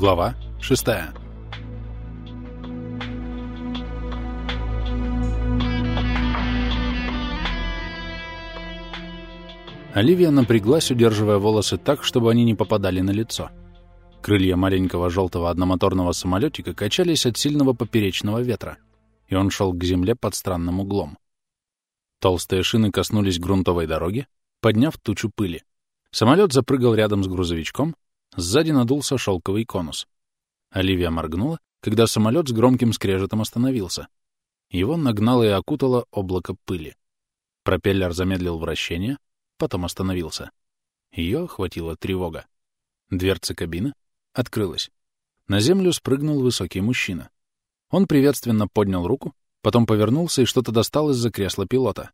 Глава 6 Оливия напряглась, удерживая волосы так, чтобы они не попадали на лицо. Крылья маленького желтого одномоторного самолетика качались от сильного поперечного ветра, и он шел к земле под странным углом. Толстые шины коснулись грунтовой дороги, подняв тучу пыли. Самолет запрыгал рядом с грузовичком, Сзади надулся шелковый конус. Оливия моргнула, когда самолет с громким скрежетом остановился. Его нагнало и окутало облако пыли. Пропеллер замедлил вращение, потом остановился. Ее охватила тревога. Дверца кабины открылась. На землю спрыгнул высокий мужчина. Он приветственно поднял руку, потом повернулся и что-то достал из-за кресла пилота.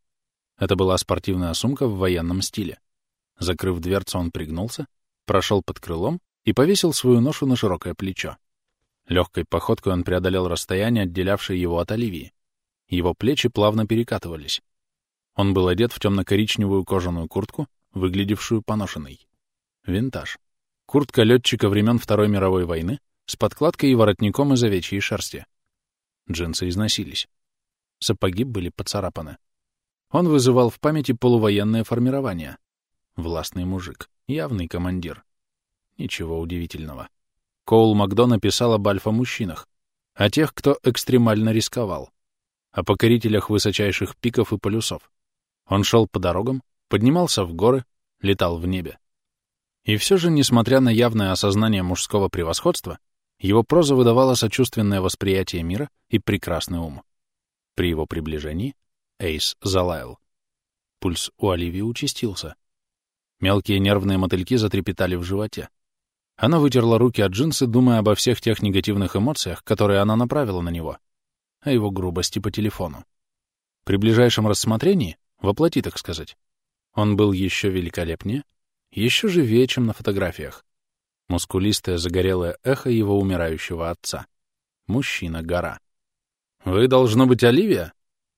Это была спортивная сумка в военном стиле. Закрыв дверцу, он пригнулся, прошел под крылом и повесил свою ношу на широкое плечо. Легкой походкой он преодолел расстояние, отделявшее его от Оливии. Его плечи плавно перекатывались. Он был одет в темно-коричневую кожаную куртку, выглядевшую поношенной. Винтаж. Куртка летчика времен Второй мировой войны с подкладкой и воротником из овечьей шерсти. Джинсы износились. Сапоги были поцарапаны. Он вызывал в памяти полувоенное формирование. Властный мужик. Явный командир. Ничего удивительного. Коул Макдо написал об альфа-мужчинах, о тех, кто экстремально рисковал, о покорителях высочайших пиков и полюсов. Он шел по дорогам, поднимался в горы, летал в небе. И все же, несмотря на явное осознание мужского превосходства, его проза выдавала сочувственное восприятие мира и прекрасный ум. При его приближении Эйс залаял. Пульс у Оливии участился. Мелкие нервные мотыльки затрепетали в животе. Она вытерла руки от джинсы, думая обо всех тех негативных эмоциях, которые она направила на него, о его грубости по телефону. При ближайшем рассмотрении, воплоти, так сказать, он был еще великолепнее, еще живее, чем на фотографиях. Мускулистое загорелое эхо его умирающего отца. Мужчина-гора. «Вы, должно быть, Оливия?»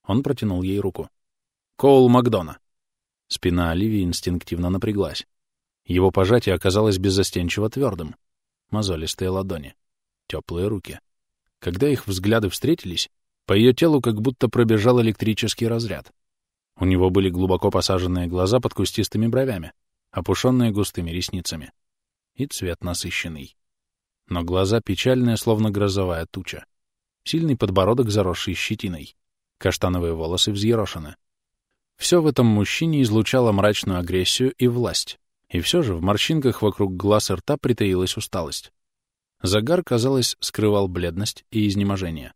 Он протянул ей руку. «Коул Макдона». Спина Оливии инстинктивно напряглась. Его пожатие оказалось беззастенчиво твердым. Мозолистые ладони. Теплые руки. Когда их взгляды встретились, по ее телу как будто пробежал электрический разряд. У него были глубоко посаженные глаза под кустистыми бровями, опушенные густыми ресницами. И цвет насыщенный. Но глаза печальные, словно грозовая туча. Сильный подбородок, заросший щетиной. Каштановые волосы взъерошены. Все в этом мужчине излучало мрачную агрессию и власть, и все же в морщинках вокруг глаз и рта притаилась усталость. Загар, казалось, скрывал бледность и изнеможение.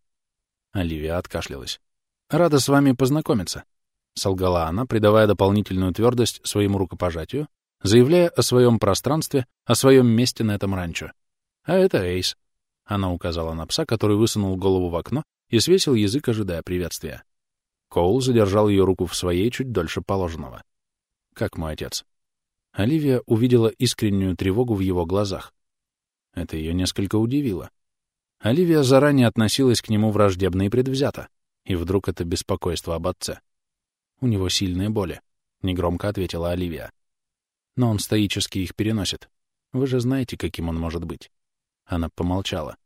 Оливия откашлялась. «Рада с вами познакомиться», — солгала она, придавая дополнительную твердость своему рукопожатию, заявляя о своем пространстве, о своем месте на этом ранчо. «А это Эйс». Она указала на пса, который высунул голову в окно и свесил язык, ожидая приветствия. Коул задержал ее руку в своей чуть дольше положенного. «Как мой отец?» Оливия увидела искреннюю тревогу в его глазах. Это ее несколько удивило. Оливия заранее относилась к нему враждебно и предвзято, и вдруг это беспокойство об отце. «У него сильные боли», — негромко ответила Оливия. «Но он стоически их переносит. Вы же знаете, каким он может быть». Она помолчала.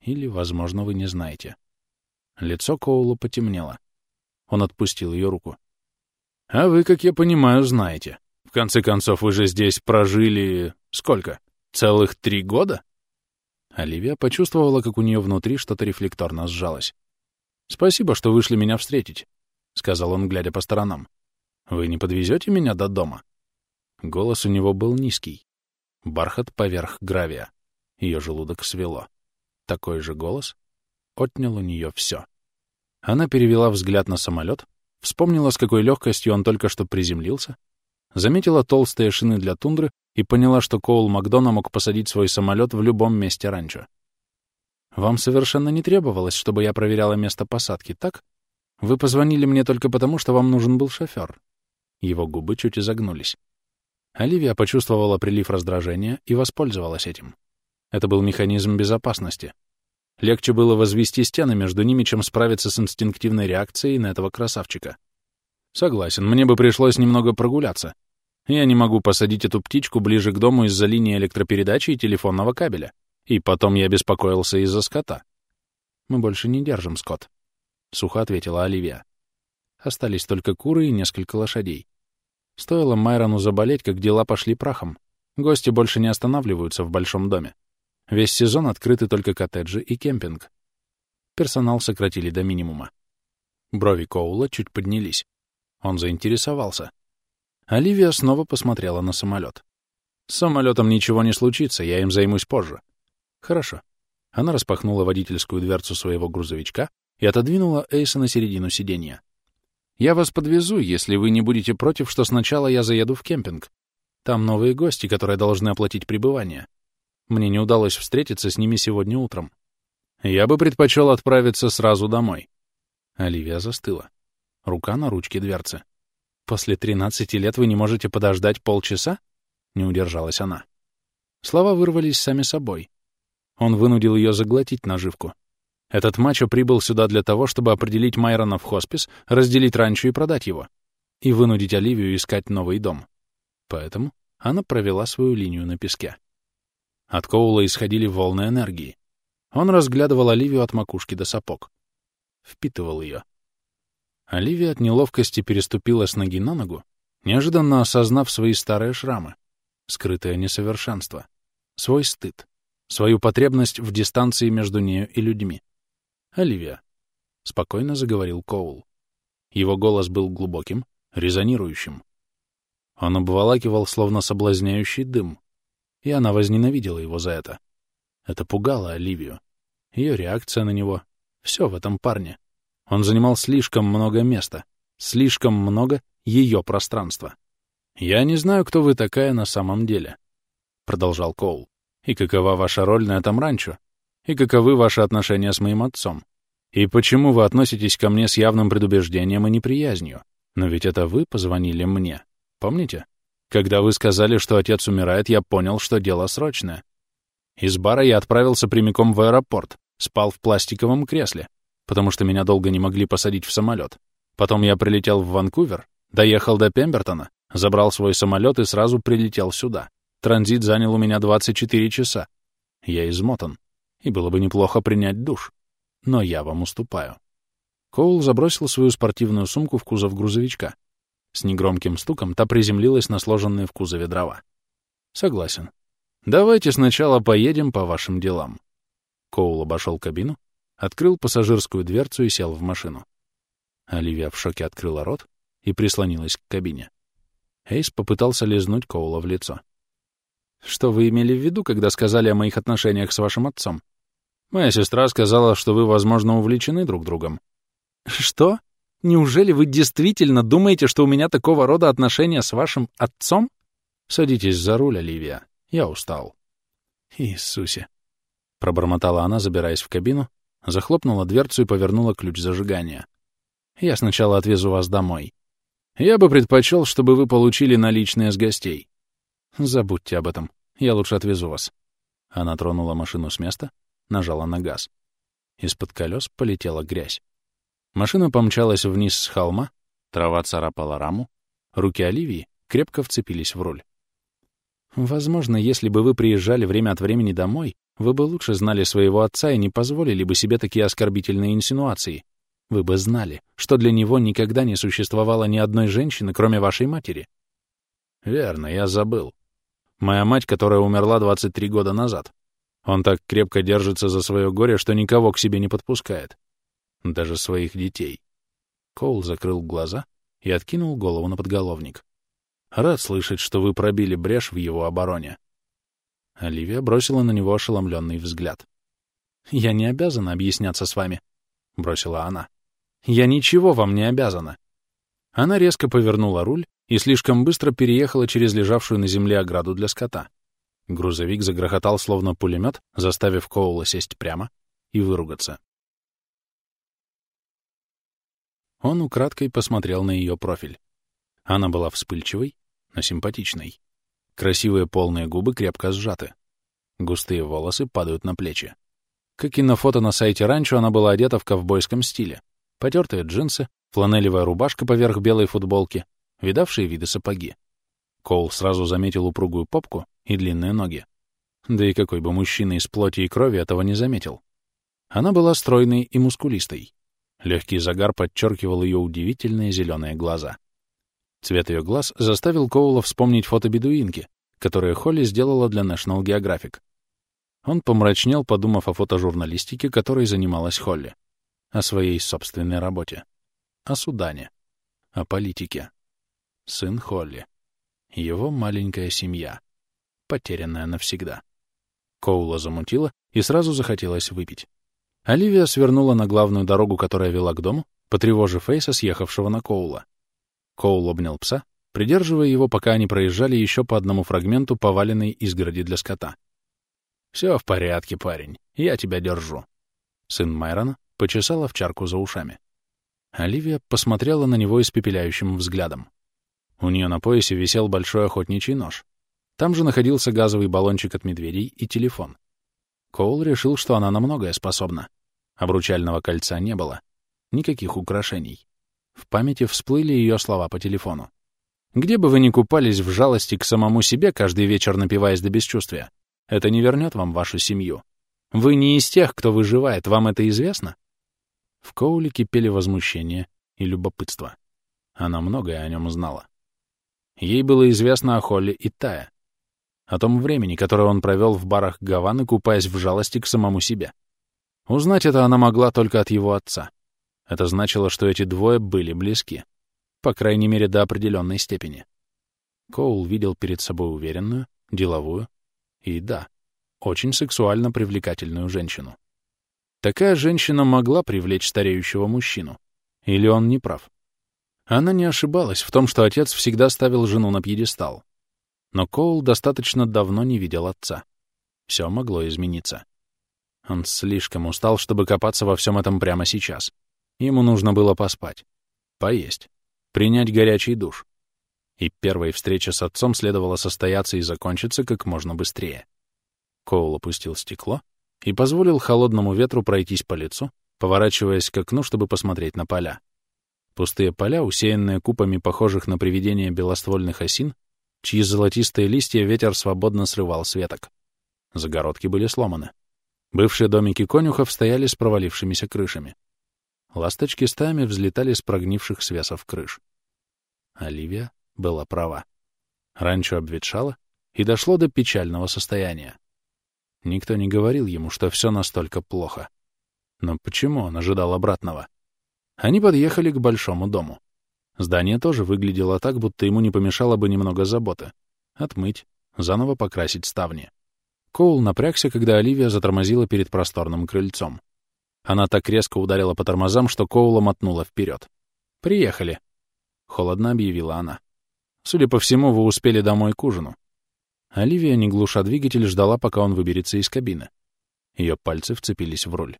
«Или, возможно, вы не знаете». Лицо Коула потемнело. Он отпустил ее руку. «А вы, как я понимаю, знаете. В конце концов, вы же здесь прожили... сколько? Целых три года?» Оливия почувствовала, как у нее внутри что-то рефлекторно сжалось. «Спасибо, что вышли меня встретить», — сказал он, глядя по сторонам. «Вы не подвезете меня до дома?» Голос у него был низкий. Бархат поверх гравия. Ее желудок свело. Такой же голос отнял у нее все. Она перевела взгляд на самолет, вспомнила, с какой легкостью он только что приземлился, заметила толстые шины для тундры и поняла, что Коул Макдона мог посадить свой самолет в любом месте раньше. «Вам совершенно не требовалось, чтобы я проверяла место посадки, так? Вы позвонили мне только потому, что вам нужен был шофер». Его губы чуть изогнулись. Оливия почувствовала прилив раздражения и воспользовалась этим. Это был механизм безопасности — Легче было возвести стены между ними, чем справиться с инстинктивной реакцией на этого красавчика. Согласен, мне бы пришлось немного прогуляться. Я не могу посадить эту птичку ближе к дому из-за линии электропередачи и телефонного кабеля. И потом я беспокоился из-за скота. «Мы больше не держим скот», — сухо ответила Оливия. Остались только куры и несколько лошадей. Стоило Майрону заболеть, как дела пошли прахом. Гости больше не останавливаются в большом доме. Весь сезон открыты только коттеджи и кемпинг. Персонал сократили до минимума. Брови Коула чуть поднялись. Он заинтересовался. Оливия снова посмотрела на самолет. «С самолетом ничего не случится, я им займусь позже». «Хорошо». Она распахнула водительскую дверцу своего грузовичка и отодвинула Эйса на середину сиденья. «Я вас подвезу, если вы не будете против, что сначала я заеду в кемпинг. Там новые гости, которые должны оплатить пребывание. Мне не удалось встретиться с ними сегодня утром. Я бы предпочел отправиться сразу домой». Оливия застыла. Рука на ручке дверцы. «После тринадцати лет вы не можете подождать полчаса?» — не удержалась она. Слова вырвались сами собой. Он вынудил ее заглотить наживку. Этот мачо прибыл сюда для того, чтобы определить Майрона в хоспис, разделить ранчо и продать его. И вынудить Оливию искать новый дом. Поэтому она провела свою линию на песке. От Коула исходили волны энергии. Он разглядывал Оливию от макушки до сапог. Впитывал ее. Оливия от неловкости переступила с ноги на ногу, неожиданно осознав свои старые шрамы, скрытое несовершенство, свой стыд, свою потребность в дистанции между нею и людьми. «Оливия», — спокойно заговорил Коул. Его голос был глубоким, резонирующим. Он обволакивал, словно соблазняющий дым, и она возненавидела его за это. Это пугало Оливию. Ее реакция на него — все в этом парне. Он занимал слишком много места, слишком много ее пространства. «Я не знаю, кто вы такая на самом деле», — продолжал Коул, «и какова ваша роль на этом ранчо, и каковы ваши отношения с моим отцом. И почему вы относитесь ко мне с явным предубеждением и неприязнью? Но ведь это вы позвонили мне, помните? Когда вы сказали, что отец умирает, я понял, что дело срочное. Из бара я отправился прямиком в аэропорт, спал в пластиковом кресле, потому что меня долго не могли посадить в самолет. Потом я прилетел в Ванкувер, доехал до Пембертона, забрал свой самолет и сразу прилетел сюда. Транзит занял у меня 24 часа. Я измотан и было бы неплохо принять душ. Но я вам уступаю. Коул забросил свою спортивную сумку в кузов грузовичка. С негромким стуком та приземлилась на сложенные в кузове дрова. Согласен. Давайте сначала поедем по вашим делам. Коул обошел кабину, открыл пассажирскую дверцу и сел в машину. Оливия в шоке открыла рот и прислонилась к кабине. Эйс попытался лизнуть Коула в лицо. «Что вы имели в виду, когда сказали о моих отношениях с вашим отцом?» Моя сестра сказала, что вы, возможно, увлечены друг другом. Что? Неужели вы действительно думаете, что у меня такого рода отношения с вашим отцом? Садитесь за руль, Оливия. Я устал. Иисусе. Пробормотала она, забираясь в кабину, захлопнула дверцу и повернула ключ зажигания. Я сначала отвезу вас домой. Я бы предпочел, чтобы вы получили наличные с гостей. Забудьте об этом. Я лучше отвезу вас. Она тронула машину с места, нажала на газ. Из-под колес полетела грязь. Машина помчалась вниз с холма, трава царапала раму, руки Оливии крепко вцепились в руль. Возможно, если бы вы приезжали время от времени домой, вы бы лучше знали своего отца и не позволили бы себе такие оскорбительные инсинуации. Вы бы знали, что для него никогда не существовало ни одной женщины, кроме вашей матери. Верно, я забыл. Моя мать, которая умерла 23 года назад. Он так крепко держится за свое горе, что никого к себе не подпускает. Даже своих детей. Коул закрыл глаза и откинул голову на подголовник. Рад слышать, что вы пробили брешь в его обороне. Оливия бросила на него ошеломленный взгляд. «Я не обязана объясняться с вами», — бросила она. «Я ничего вам не обязана». Она резко повернула руль и слишком быстро переехала через лежавшую на земле ограду для скота. Грузовик загрохотал словно пулемет, заставив Коула сесть прямо и выругаться. Он украдкой посмотрел на ее профиль. Она была вспыльчивой, но симпатичной. Красивые полные губы крепко сжаты. Густые волосы падают на плечи. Как и на фото на сайте раньше, она была одета в ковбойском стиле. Потертые джинсы, фланелевая рубашка поверх белой футболки, видавшие виды сапоги. Коул сразу заметил упругую попку и длинные ноги. Да и какой бы мужчина из плоти и крови этого не заметил. Она была стройной и мускулистой. Легкий загар подчеркивал ее удивительные зеленые глаза. Цвет ее глаз заставил Коула вспомнить фото бедуинки, которое Холли сделала для National Geographic. Он помрачнел, подумав о фотожурналистике, которой занималась Холли, о своей собственной работе, о Судане, о политике. Сын Холли. Его маленькая семья, потерянная навсегда. Коула замутила, и сразу захотелось выпить. Оливия свернула на главную дорогу, которая вела к дому, потревожив Фейса, съехавшего на Коула. Коул обнял пса, придерживая его, пока они проезжали еще по одному фрагменту поваленной изгороди для скота. «Все в порядке, парень, я тебя держу». Сын Майрона почесал овчарку за ушами. Оливия посмотрела на него испепеляющим взглядом. У нее на поясе висел большой охотничий нож. Там же находился газовый баллончик от медведей и телефон. Коул решил, что она на многое способна. Обручального кольца не было. Никаких украшений. В памяти всплыли ее слова по телефону. «Где бы вы ни купались в жалости к самому себе, каждый вечер напиваясь до бесчувствия, это не вернет вам вашу семью. Вы не из тех, кто выживает, вам это известно?» В Коуле кипели возмущение и любопытство. Она многое о нем знала. Ей было известно о Холле и Тае, о том времени, которое он провел в барах Гаваны, купаясь в жалости к самому себе. Узнать это она могла только от его отца. Это значило, что эти двое были близки. По крайней мере, до определенной степени. Коул видел перед собой уверенную, деловую и, да, очень сексуально привлекательную женщину. Такая женщина могла привлечь стареющего мужчину. Или он не прав? Она не ошибалась в том, что отец всегда ставил жену на пьедестал. Но Коул достаточно давно не видел отца. Все могло измениться. Он слишком устал, чтобы копаться во всем этом прямо сейчас. Ему нужно было поспать, поесть, принять горячий душ. И первая встреча с отцом следовало состояться и закончиться как можно быстрее. Коул опустил стекло и позволил холодному ветру пройтись по лицу, поворачиваясь к окну, чтобы посмотреть на поля. Пустые поля, усеянные купами похожих на привидения белоствольных осин, чьи золотистые листья ветер свободно срывал с веток. Загородки были сломаны. Бывшие домики конюхов стояли с провалившимися крышами. Ласточки стаями взлетали с прогнивших свесов крыш. Оливия была права. Ранчо обветшало и дошло до печального состояния. Никто не говорил ему, что все настолько плохо. Но почему он ожидал обратного? Они подъехали к большому дому. Здание тоже выглядело так, будто ему не помешало бы немного заботы. Отмыть, заново покрасить ставни. Коул напрягся, когда Оливия затормозила перед просторным крыльцом. Она так резко ударила по тормозам, что Коула мотнула вперед. «Приехали», — холодно объявила она. «Судя по всему, вы успели домой к ужину». Оливия, не глуша двигатель, ждала, пока он выберется из кабины. Ее пальцы вцепились в руль.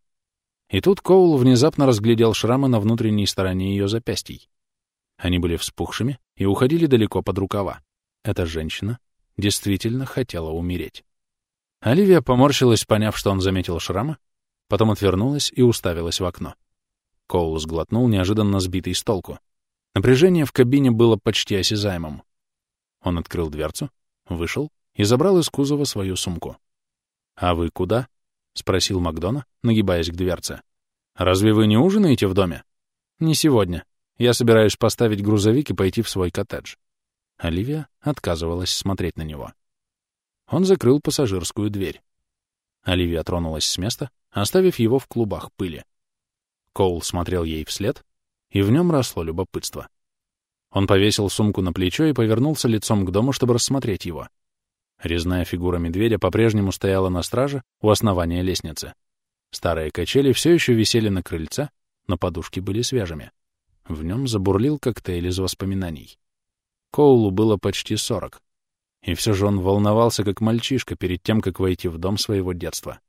И тут Коул внезапно разглядел шрамы на внутренней стороне ее запястий. Они были вспухшими и уходили далеко под рукава. Эта женщина действительно хотела умереть. Оливия поморщилась, поняв, что он заметил шрамы, Потом отвернулась и уставилась в окно. Коул сглотнул, неожиданно сбитый с толку. Напряжение в кабине было почти осязаемым. Он открыл дверцу, вышел и забрал из кузова свою сумку. «А вы куда?» — спросил Макдона, нагибаясь к дверце. «Разве вы не ужинаете в доме?» «Не сегодня. Я собираюсь поставить грузовик и пойти в свой коттедж». Оливия отказывалась смотреть на него. Он закрыл пассажирскую дверь. Оливия тронулась с места, оставив его в клубах пыли. Коул смотрел ей вслед, и в нем росло любопытство. Он повесил сумку на плечо и повернулся лицом к дому, чтобы рассмотреть его. Резная фигура медведя по-прежнему стояла на страже у основания лестницы. Старые качели все еще висели на крыльце, но подушки были свежими. В нем забурлил коктейль из воспоминаний. Коулу было почти сорок. И все же он волновался, как мальчишка, перед тем, как войти в дом своего детства.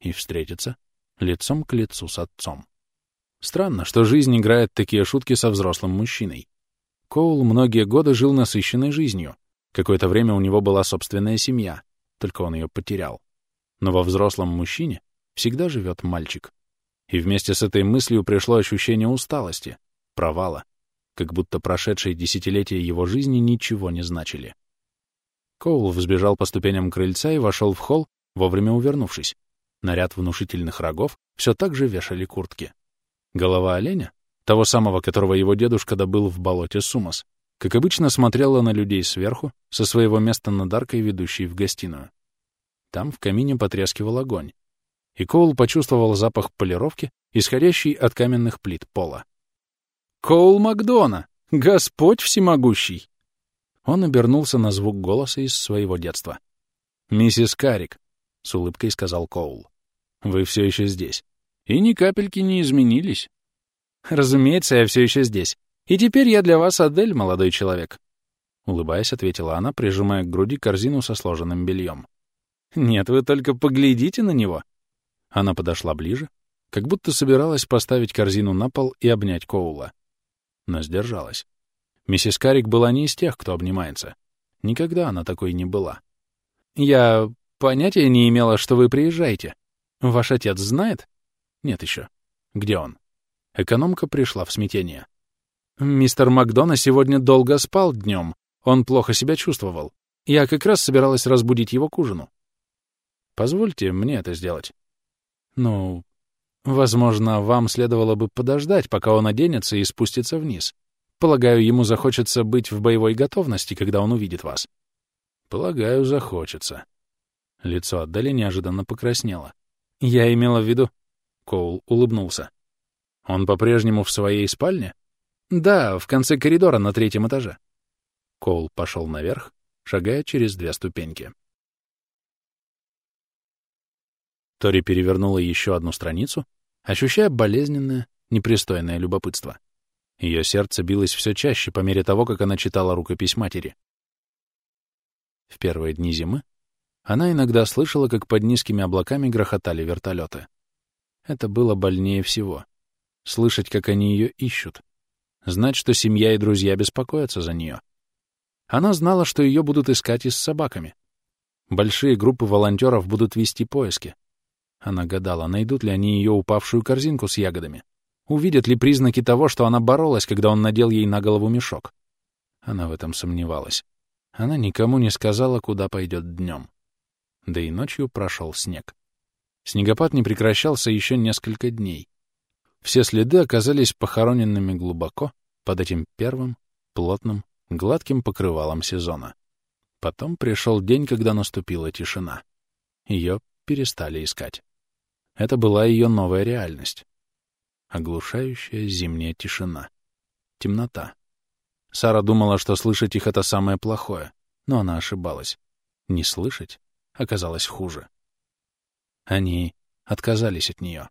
И встретиться лицом к лицу с отцом. Странно, что жизнь играет такие шутки со взрослым мужчиной. Коул многие годы жил насыщенной жизнью. Какое-то время у него была собственная семья, только он ее потерял. Но во взрослом мужчине всегда живет мальчик. И вместе с этой мыслью пришло ощущение усталости, провала, как будто прошедшие десятилетия его жизни ничего не значили. Коул взбежал по ступеням крыльца и вошел в холл, вовремя увернувшись. Наряд внушительных рогов все так же вешали куртки. Голова оленя, того самого, которого его дедушка добыл в болоте Сумас, как обычно смотрела на людей сверху, со своего места над аркой, ведущей в гостиную. Там в камине потрескивал огонь, и Коул почувствовал запах полировки, исходящий от каменных плит пола. «Коул Макдона! Господь всемогущий!» Он обернулся на звук голоса из своего детства. «Миссис Карик», — с улыбкой сказал Коул, — «вы все еще здесь. И ни капельки не изменились». «Разумеется, я все еще здесь. И теперь я для вас Адель, молодой человек», — улыбаясь, ответила она, прижимая к груди корзину со сложенным бельем. «Нет, вы только поглядите на него». Она подошла ближе, как будто собиралась поставить корзину на пол и обнять Коула. Но сдержалась. Миссис Карик была не из тех, кто обнимается. Никогда она такой не была. «Я понятия не имела, что вы приезжаете. Ваш отец знает?» «Нет еще. Где он?» Экономка пришла в смятение. «Мистер Макдона сегодня долго спал днем. Он плохо себя чувствовал. Я как раз собиралась разбудить его к ужину. Позвольте мне это сделать. Ну, возможно, вам следовало бы подождать, пока он оденется и спустится вниз. Полагаю, ему захочется быть в боевой готовности, когда он увидит вас. Полагаю, захочется. Лицо отдали неожиданно покраснело. Я имела в виду... Коул улыбнулся. Он по-прежнему в своей спальне? Да, в конце коридора на третьем этаже. Коул пошел наверх, шагая через две ступеньки. Тори перевернула еще одну страницу, ощущая болезненное, непристойное любопытство. Ее сердце билось все чаще по мере того, как она читала рукопись матери. В первые дни зимы она иногда слышала, как под низкими облаками грохотали вертолеты. Это было больнее всего. Слышать, как они ее ищут. Знать, что семья и друзья беспокоятся за нее. Она знала, что ее будут искать и с собаками. Большие группы волонтеров будут вести поиски. Она гадала, найдут ли они ее упавшую корзинку с ягодами. Увидят ли признаки того, что она боролась, когда он надел ей на голову мешок? Она в этом сомневалась. Она никому не сказала, куда пойдет днем. Да и ночью прошел снег. Снегопад не прекращался еще несколько дней. Все следы оказались похороненными глубоко под этим первым, плотным, гладким покрывалом сезона. Потом пришел день, когда наступила тишина. Ее перестали искать. Это была ее новая реальность. Оглушающая зимняя тишина. Темнота. Сара думала, что слышать их — это самое плохое, но она ошибалась. Не слышать оказалось хуже. Они отказались от нее,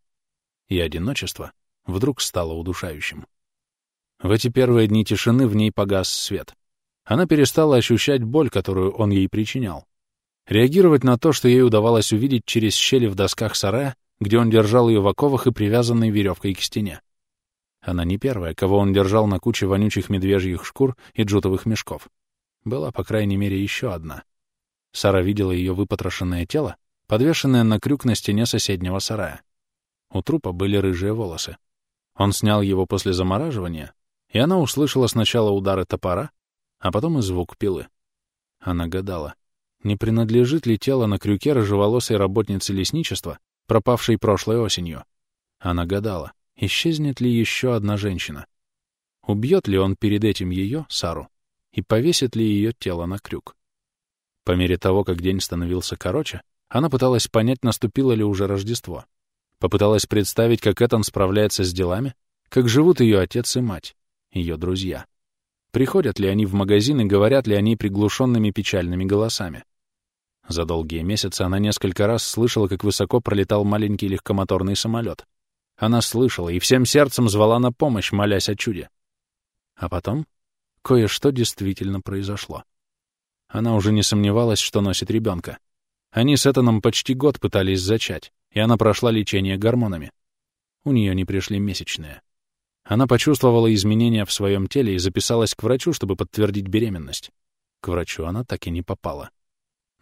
и одиночество вдруг стало удушающим. В эти первые дни тишины в ней погас свет. Она перестала ощущать боль, которую он ей причинял. Реагировать на то, что ей удавалось увидеть через щели в досках сарая, где он держал ее в оковах и привязанной веревкой к стене. Она не первая, кого он держал на куче вонючих медвежьих шкур и джутовых мешков. Была, по крайней мере, еще одна. Сара видела ее выпотрошенное тело, подвешенное на крюк на стене соседнего сарая. У трупа были рыжие волосы. Он снял его после замораживания, и она услышала сначала удары топора, а потом и звук пилы. Она гадала, не принадлежит ли тело на крюке рыжеволосой работницы лесничества, пропавшей прошлой осенью. Она гадала, исчезнет ли еще одна женщина. Убьет ли он перед этим ее, Сару, и повесит ли ее тело на крюк. По мере того, как день становился короче, она пыталась понять, наступило ли уже Рождество. Попыталась представить, как Этан справляется с делами, как живут ее отец и мать, ее друзья. Приходят ли они в магазин и говорят ли они приглушенными печальными голосами. За долгие месяцы она несколько раз слышала, как высоко пролетал маленький легкомоторный самолет. Она слышала и всем сердцем звала на помощь, молясь о чуде. А потом кое-что действительно произошло. Она уже не сомневалась, что носит ребенка. Они с Этаном почти год пытались зачать, и она прошла лечение гормонами. У нее не пришли месячные. Она почувствовала изменения в своем теле и записалась к врачу, чтобы подтвердить беременность. К врачу она так и не попала.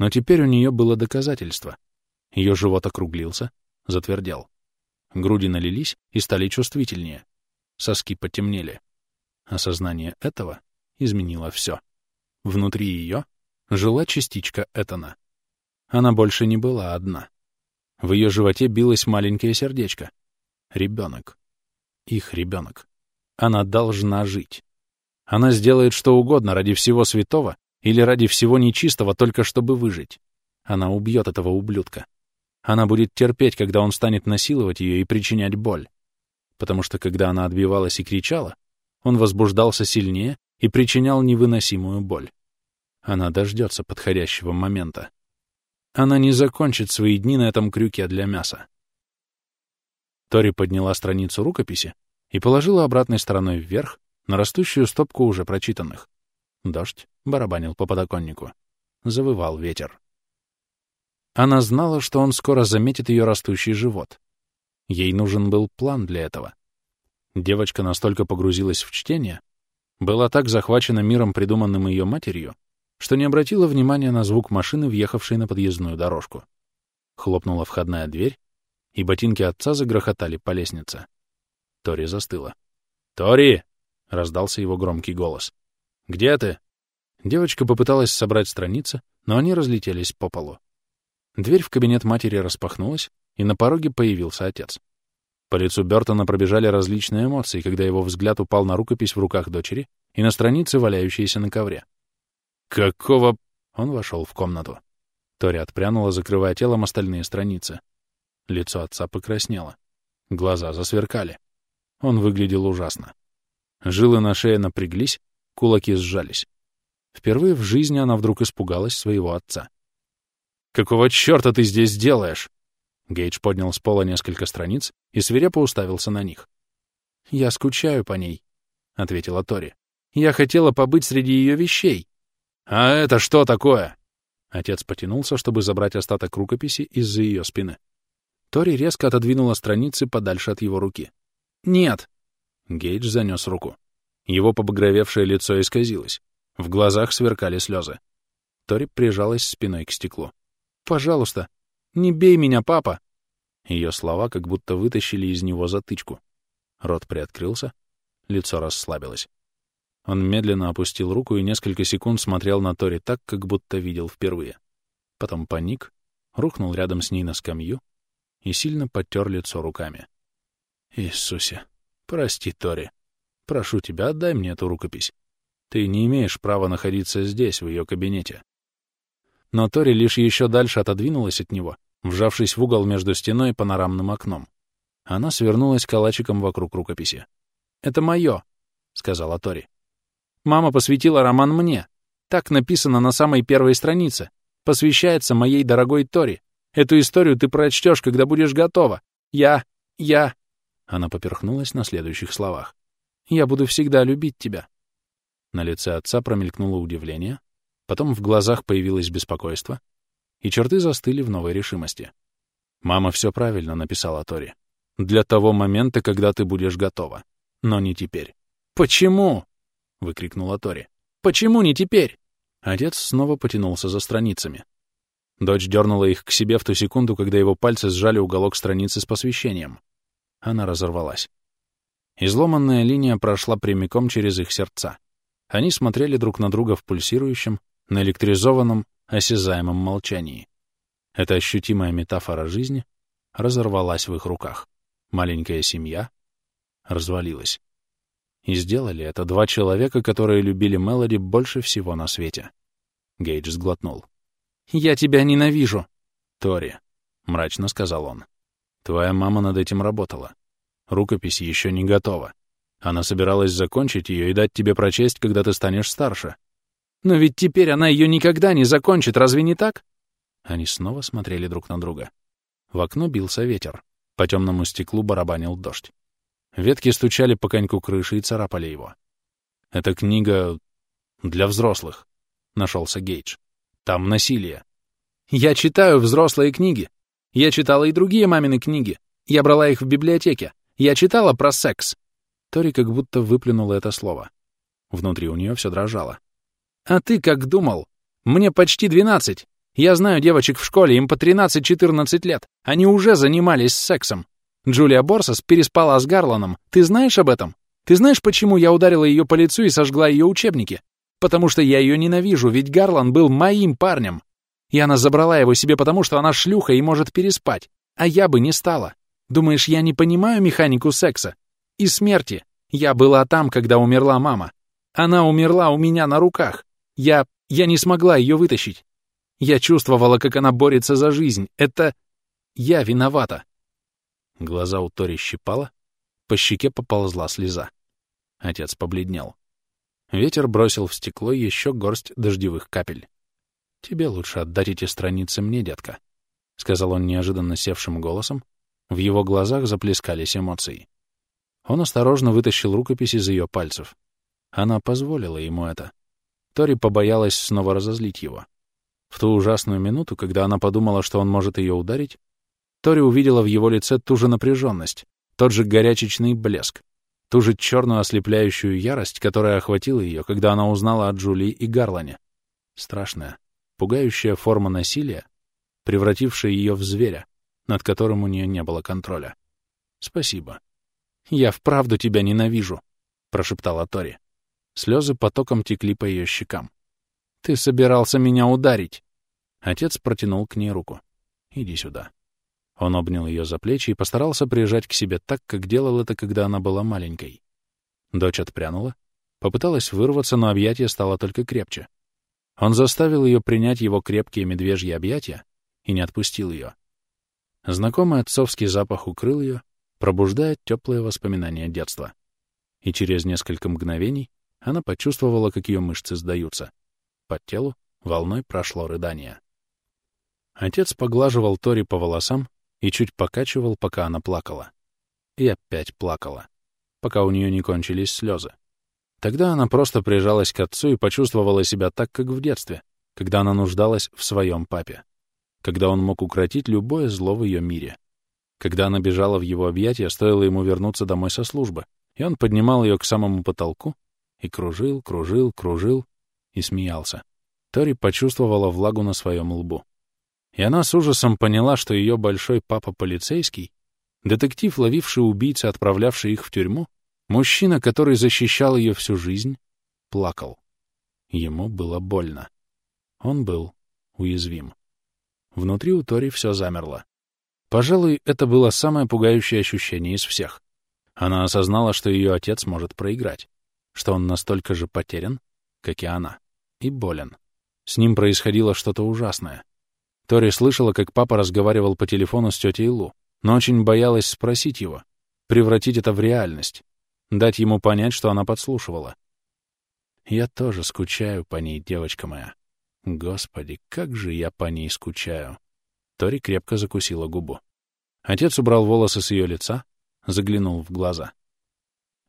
Но теперь у нее было доказательство. Ее живот округлился, затвердел. Груди налились и стали чувствительнее. Соски потемнели. Осознание этого изменило все. Внутри ее жила частичка Этана. Она больше не была одна. В ее животе билось маленькое сердечко. Ребенок. Их ребенок. Она должна жить. Она сделает что угодно ради всего святого или ради всего нечистого, только чтобы выжить. Она убьет этого ублюдка. Она будет терпеть, когда он станет насиловать ее и причинять боль. Потому что, когда она отбивалась и кричала, он возбуждался сильнее и причинял невыносимую боль. Она дождется подходящего момента. Она не закончит свои дни на этом крюке для мяса. Тори подняла страницу рукописи и положила обратной стороной вверх на растущую стопку уже прочитанных. Дождь барабанил по подоконнику. Завывал ветер. Она знала, что он скоро заметит ее растущий живот. Ей нужен был план для этого. Девочка настолько погрузилась в чтение, была так захвачена миром, придуманным ее матерью, что не обратила внимания на звук машины, въехавшей на подъездную дорожку. Хлопнула входная дверь, и ботинки отца загрохотали по лестнице. Тори застыла. «Тори!» — раздался его громкий голос. «Где ты?» Девочка попыталась собрать страницы, но они разлетелись по полу. Дверь в кабинет матери распахнулась, и на пороге появился отец. По лицу Бертона пробежали различные эмоции, когда его взгляд упал на рукопись в руках дочери и на страницы, валяющиеся на ковре. «Какого...» Он вошел в комнату. Тори отпрянула, закрывая телом остальные страницы. Лицо отца покраснело. Глаза засверкали. Он выглядел ужасно. Жилы на шее напряглись, кулаки сжались. Впервые в жизни она вдруг испугалась своего отца. «Какого черта ты здесь делаешь?» Гейдж поднял с пола несколько страниц и свирепо уставился на них. «Я скучаю по ней», — ответила Тори. «Я хотела побыть среди ее вещей». «А это что такое?» Отец потянулся, чтобы забрать остаток рукописи из-за ее спины. Тори резко отодвинула страницы подальше от его руки. «Нет!» Гейдж занес руку. Его побагровевшее лицо исказилось. В глазах сверкали слезы. Тори прижалась спиной к стеклу. Пожалуйста, не бей меня, папа!» Ее слова как будто вытащили из него затычку. Рот приоткрылся, лицо расслабилось. Он медленно опустил руку и несколько секунд смотрел на Тори так, как будто видел впервые. Потом паник, рухнул рядом с ней на скамью и сильно подтер лицо руками. «Иисусе, прости, Тори. Прошу тебя, отдай мне эту рукопись. Ты не имеешь права находиться здесь, в ее кабинете. Но Тори лишь еще дальше отодвинулась от него, вжавшись в угол между стеной и панорамным окном. Она свернулась калачиком вокруг рукописи. «Это мое», — сказала Тори. «Мама посвятила роман мне. Так написано на самой первой странице. Посвящается моей дорогой Тори. Эту историю ты прочтешь, когда будешь готова. Я... я...» Она поперхнулась на следующих словах. «Я буду всегда любить тебя». На лице отца промелькнуло удивление, Потом в глазах появилось беспокойство, и черты застыли в новой решимости. «Мама все правильно написала Тори. Для того момента, когда ты будешь готова. Но не теперь». «Почему?» — выкрикнула Тори. «Почему не теперь?» Отец снова потянулся за страницами. Дочь дернула их к себе в ту секунду, когда его пальцы сжали уголок страницы с посвящением. Она разорвалась. Изломанная линия прошла прямиком через их сердца. Они смотрели друг на друга в пульсирующем, на электризованном, осязаемом молчании. Эта ощутимая метафора жизни разорвалась в их руках. Маленькая семья развалилась. И сделали это два человека, которые любили Мелоди больше всего на свете. Гейдж сглотнул. «Я тебя ненавижу!» «Тори», — мрачно сказал он. «Твоя мама над этим работала. Рукопись еще не готова. Она собиралась закончить ее и дать тебе прочесть, когда ты станешь старше. Но ведь теперь она ее никогда не закончит, разве не так? Они снова смотрели друг на друга. В окно бился ветер. По темному стеклу барабанил дождь. Ветки стучали по коньку крыши и царапали его. «Это книга для взрослых», — нашелся Гейдж. «Там насилие». «Я читаю взрослые книги. Я читала и другие мамины книги. Я брала их в библиотеке. Я читала про секс». Тори как будто выплюнула это слово. Внутри у нее все дрожало. А ты как думал? Мне почти двенадцать. Я знаю девочек в школе, им по 13-14 лет. Они уже занимались сексом. Джулия Борсос переспала с Гарланом. Ты знаешь об этом? Ты знаешь, почему я ударила ее по лицу и сожгла ее учебники? Потому что я ее ненавижу, ведь Гарлан был моим парнем. И она забрала его себе потому, что она шлюха и может переспать. А я бы не стала. Думаешь, я не понимаю механику секса? И смерти. Я была там, когда умерла мама. Она умерла у меня на руках. Я... я не смогла ее вытащить. Я чувствовала, как она борется за жизнь. Это... я виновата. Глаза у Тори щипало, по щеке поползла слеза. Отец побледнел. Ветер бросил в стекло еще горсть дождевых капель. «Тебе лучше отдать эти страницы мне, детка», — сказал он неожиданно севшим голосом. В его глазах заплескались эмоции. Он осторожно вытащил рукопись из ее пальцев. Она позволила ему это. Тори побоялась снова разозлить его. В ту ужасную минуту, когда она подумала, что он может ее ударить, Тори увидела в его лице ту же напряженность, тот же горячечный блеск, ту же черную ослепляющую ярость, которая охватила ее, когда она узнала о Джулии и Гарлане. Страшная, пугающая форма насилия, превратившая ее в зверя, над которым у нее не было контроля. «Спасибо. Я вправду тебя ненавижу», — прошептала Тори. Слезы потоком текли по ее щекам. «Ты собирался меня ударить!» Отец протянул к ней руку. «Иди сюда». Он обнял ее за плечи и постарался прижать к себе так, как делал это, когда она была маленькой. Дочь отпрянула, попыталась вырваться, но объятие стало только крепче. Он заставил ее принять его крепкие медвежьи объятия и не отпустил ее. Знакомый отцовский запах укрыл ее, пробуждая теплые воспоминания детства. И через несколько мгновений она почувствовала, как ее мышцы сдаются. По телу волной прошло рыдание. Отец поглаживал Тори по волосам, и чуть покачивал, пока она плакала. И опять плакала, пока у нее не кончились слезы. Тогда она просто прижалась к отцу и почувствовала себя так, как в детстве, когда она нуждалась в своем папе, когда он мог укротить любое зло в ее мире. Когда она бежала в его объятия, стоило ему вернуться домой со службы, и он поднимал ее к самому потолку и кружил, кружил, кружил и смеялся. Тори почувствовала влагу на своем лбу. И она с ужасом поняла, что ее большой папа полицейский, детектив, ловивший убийц отправлявший их в тюрьму, мужчина, который защищал ее всю жизнь, плакал. Ему было больно. Он был уязвим. Внутри у Тори все замерло. Пожалуй, это было самое пугающее ощущение из всех. Она осознала, что ее отец может проиграть, что он настолько же потерян, как и она, и болен. С ним происходило что-то ужасное — Тори слышала, как папа разговаривал по телефону с тетей Лу, но очень боялась спросить его, превратить это в реальность, дать ему понять, что она подслушивала. «Я тоже скучаю по ней, девочка моя. Господи, как же я по ней скучаю!» Тори крепко закусила губу. Отец убрал волосы с ее лица, заглянул в глаза.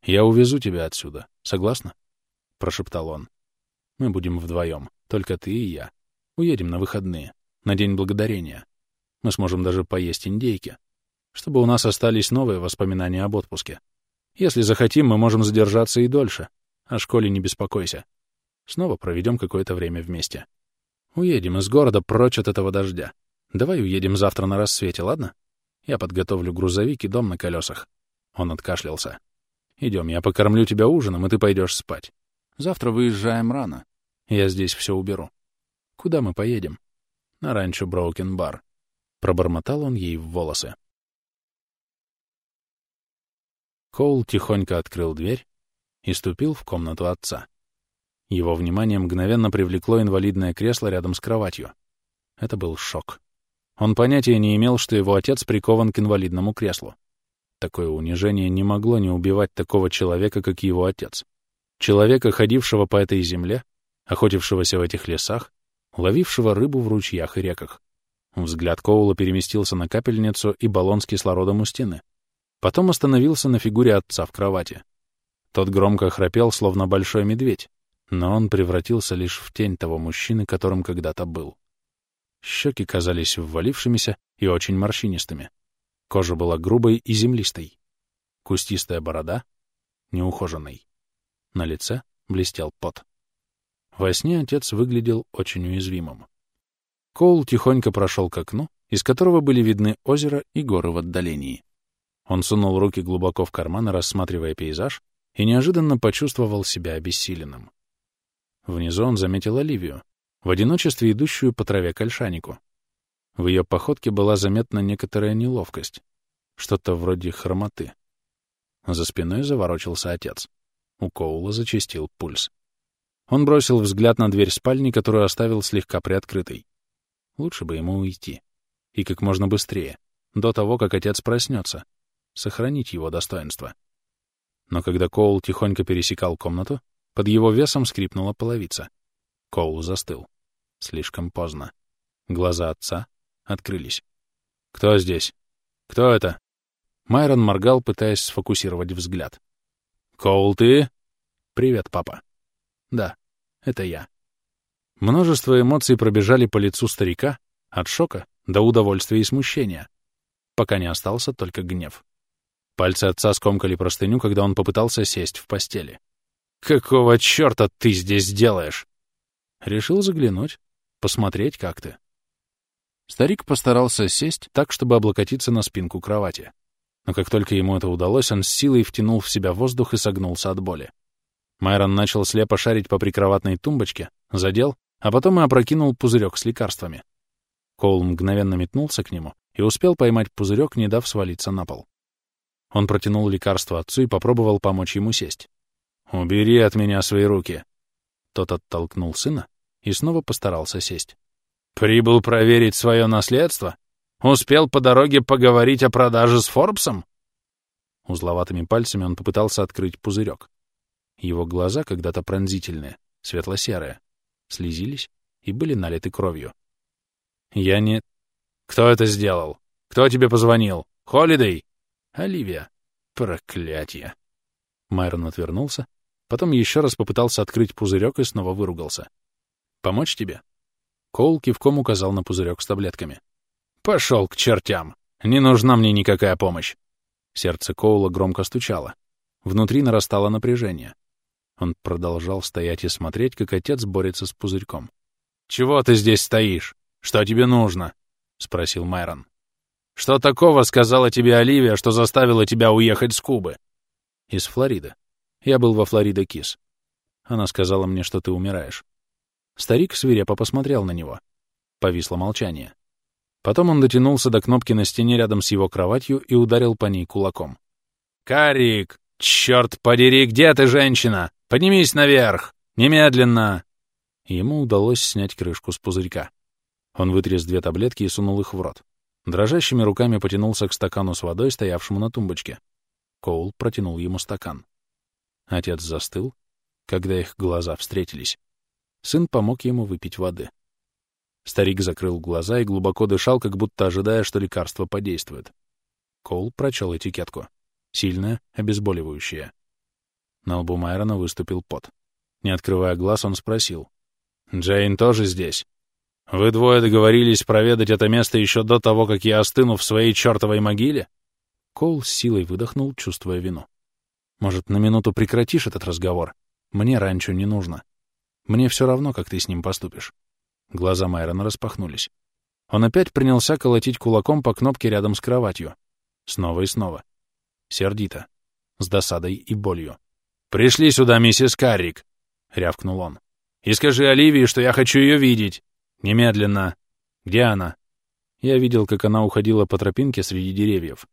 «Я увезу тебя отсюда, согласна?» — прошептал он. «Мы будем вдвоем, только ты и я. Уедем на выходные на День Благодарения. Мы сможем даже поесть индейки, чтобы у нас остались новые воспоминания об отпуске. Если захотим, мы можем задержаться и дольше. О школе не беспокойся. Снова проведем какое-то время вместе. Уедем из города прочь от этого дождя. Давай уедем завтра на рассвете, ладно? Я подготовлю грузовик и дом на колесах. Он откашлялся. Идем, я покормлю тебя ужином, и ты пойдешь спать. Завтра выезжаем рано. Я здесь все уберу. Куда мы поедем? на ранчо Броукен-Бар. Пробормотал он ей в волосы. Коул тихонько открыл дверь и ступил в комнату отца. Его внимание мгновенно привлекло инвалидное кресло рядом с кроватью. Это был шок. Он понятия не имел, что его отец прикован к инвалидному креслу. Такое унижение не могло не убивать такого человека, как его отец. Человека, ходившего по этой земле, охотившегося в этих лесах, ловившего рыбу в ручьях и реках. Взгляд Коула переместился на капельницу и баллон с кислородом у стены. Потом остановился на фигуре отца в кровати. Тот громко храпел, словно большой медведь, но он превратился лишь в тень того мужчины, которым когда-то был. Щеки казались ввалившимися и очень морщинистыми. Кожа была грубой и землистой. Кустистая борода — неухоженной. На лице блестел пот. Во сне отец выглядел очень уязвимым. Коул тихонько прошел к окну, из которого были видны озеро и горы в отдалении. Он сунул руки глубоко в карманы, рассматривая пейзаж, и неожиданно почувствовал себя обессиленным. Внизу он заметил Оливию, в одиночестве идущую по траве к ольшанику. В ее походке была заметна некоторая неловкость, что-то вроде хромоты. За спиной заворочился отец. У Коула зачастил пульс. Он бросил взгляд на дверь спальни, которую оставил слегка приоткрытой. Лучше бы ему уйти. И как можно быстрее, до того, как отец проснется. Сохранить его достоинство. Но когда Коул тихонько пересекал комнату, под его весом скрипнула половица. Коул застыл. Слишком поздно. Глаза отца открылись. «Кто здесь? Кто это?» Майрон моргал, пытаясь сфокусировать взгляд. «Коул, ты?» «Привет, папа». «Да, это я». Множество эмоций пробежали по лицу старика, от шока до удовольствия и смущения, пока не остался только гнев. Пальцы отца скомкали простыню, когда он попытался сесть в постели. «Какого черта ты здесь делаешь?» Решил заглянуть, посмотреть, как ты. Старик постарался сесть так, чтобы облокотиться на спинку кровати. Но как только ему это удалось, он с силой втянул в себя воздух и согнулся от боли. Майрон начал слепо шарить по прикроватной тумбочке, задел, а потом и опрокинул пузырек с лекарствами. Коул мгновенно метнулся к нему и успел поймать пузырек, не дав свалиться на пол. Он протянул лекарство отцу и попробовал помочь ему сесть. «Убери от меня свои руки!» Тот оттолкнул сына и снова постарался сесть. «Прибыл проверить свое наследство? Успел по дороге поговорить о продаже с Форбсом?» Узловатыми пальцами он попытался открыть пузырек. Его глаза, когда-то пронзительные, светло-серые, слезились и были налиты кровью. «Я не...» «Кто это сделал? Кто тебе позвонил? Холидей?» «Оливия». «Проклятье!» Майрон отвернулся, потом еще раз попытался открыть пузырек и снова выругался. «Помочь тебе?» Коул кивком указал на пузырек с таблетками. «Пошел к чертям! Не нужна мне никакая помощь!» Сердце Коула громко стучало. Внутри нарастало напряжение. Он продолжал стоять и смотреть, как отец борется с пузырьком. «Чего ты здесь стоишь? Что тебе нужно?» — спросил Майрон. «Что такого сказала тебе Оливия, что заставила тебя уехать с Кубы?» «Из Флориды. Я был во Флорида Кис. Она сказала мне, что ты умираешь». Старик свирепо посмотрел на него. Повисло молчание. Потом он дотянулся до кнопки на стене рядом с его кроватью и ударил по ней кулаком. «Карик! Черт подери, где ты, женщина? Поднимись наверх! Немедленно!» Ему удалось снять крышку с пузырька. Он вытряс две таблетки и сунул их в рот. Дрожащими руками потянулся к стакану с водой, стоявшему на тумбочке. Коул протянул ему стакан. Отец застыл, когда их глаза встретились. Сын помог ему выпить воды. Старик закрыл глаза и глубоко дышал, как будто ожидая, что лекарство подействует. Коул прочел этикетку. Сильное, обезболивающее. На лбу Майрона выступил пот. Не открывая глаз, он спросил. «Джейн тоже здесь? Вы двое договорились проведать это место еще до того, как я остыну в своей чертовой могиле?» Коул с силой выдохнул, чувствуя вину. «Может, на минуту прекратишь этот разговор? Мне ранчо не нужно. Мне все равно, как ты с ним поступишь». Глаза Майрона распахнулись. Он опять принялся колотить кулаком по кнопке рядом с кроватью. Снова и снова. Сердито. С досадой и болью. «Пришли сюда, миссис Каррик!» — рявкнул он. «И скажи Оливии, что я хочу ее видеть! Немедленно! Где она?» Я видел, как она уходила по тропинке среди деревьев.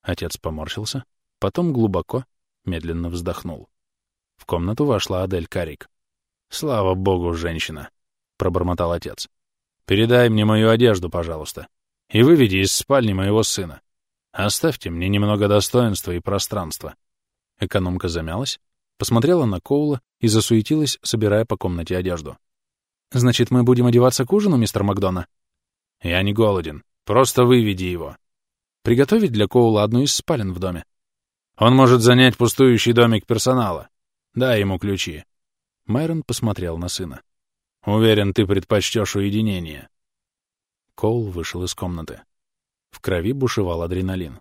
Отец поморщился, потом глубоко, медленно вздохнул. В комнату вошла Адель Карик. «Слава богу, женщина!» — пробормотал отец. «Передай мне мою одежду, пожалуйста, и выведи из спальни моего сына. Оставьте мне немного достоинства и пространства». Экономка замялась, посмотрела на Коула и засуетилась, собирая по комнате одежду. «Значит, мы будем одеваться к ужину, мистер Макдона?» «Я не голоден. Просто выведи его». «Приготовить для Коула одну из спален в доме?» «Он может занять пустующий домик персонала. Дай ему ключи. Майрон посмотрел на сына. «Уверен, ты предпочтешь уединение». Коул вышел из комнаты. В крови бушевал адреналин.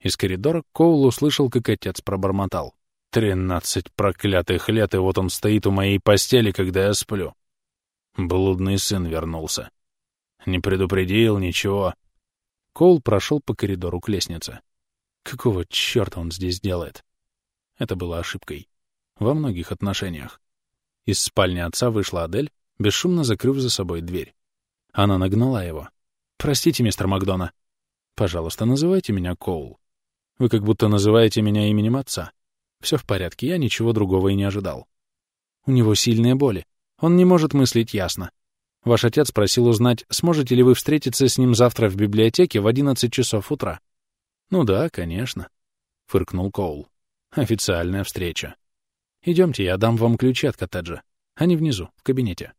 Из коридора Коул услышал, как отец пробормотал. «Тринадцать проклятых лет, и вот он стоит у моей постели, когда я сплю». Блудный сын вернулся. Не предупредил, ничего. Коул прошел по коридору к лестнице. Какого черта он здесь делает? Это было ошибкой во многих отношениях. Из спальни отца вышла Адель, бесшумно закрыв за собой дверь. Она нагнала его. «Простите, мистер Макдона. Пожалуйста, называйте меня Коул. Вы как будто называете меня именем отца. Все в порядке, я ничего другого и не ожидал. У него сильные боли. Он не может мыслить ясно. Ваш отец просил узнать, сможете ли вы встретиться с ним завтра в библиотеке в 11 часов утра. Ну да, конечно, — фыркнул Коул. Официальная встреча. Идемте, я дам вам ключи от коттеджа. Они внизу, в кабинете.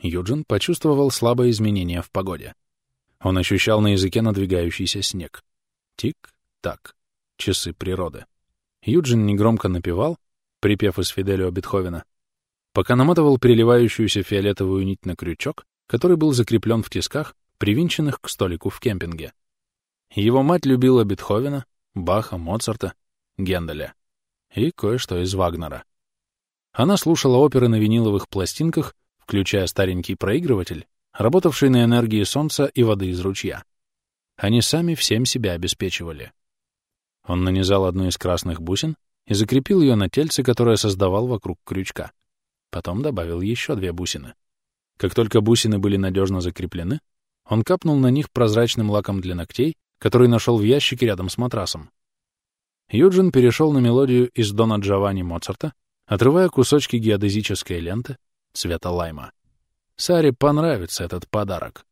Юджин почувствовал слабое изменение в погоде. Он ощущал на языке надвигающийся снег. Тик-так. Часы природы. Юджин негромко напевал, припев из Фиделио Бетховена, пока наматывал переливающуюся фиолетовую нить на крючок, который был закреплен в тисках, привинченных к столику в кемпинге. Его мать любила Бетховена, Баха, Моцарта, Генделя и кое-что из Вагнера. Она слушала оперы на виниловых пластинках, включая старенький проигрыватель, работавший на энергии солнца и воды из ручья. Они сами всем себя обеспечивали. Он нанизал одну из красных бусин и закрепил ее на тельце, которое создавал вокруг крючка. Потом добавил еще две бусины. Как только бусины были надежно закреплены, он капнул на них прозрачным лаком для ногтей, который нашел в ящике рядом с матрасом. Юджин перешел на мелодию из Дона Джованни Моцарта, отрывая кусочки геодезической ленты цвета лайма. Саре понравится этот подарок.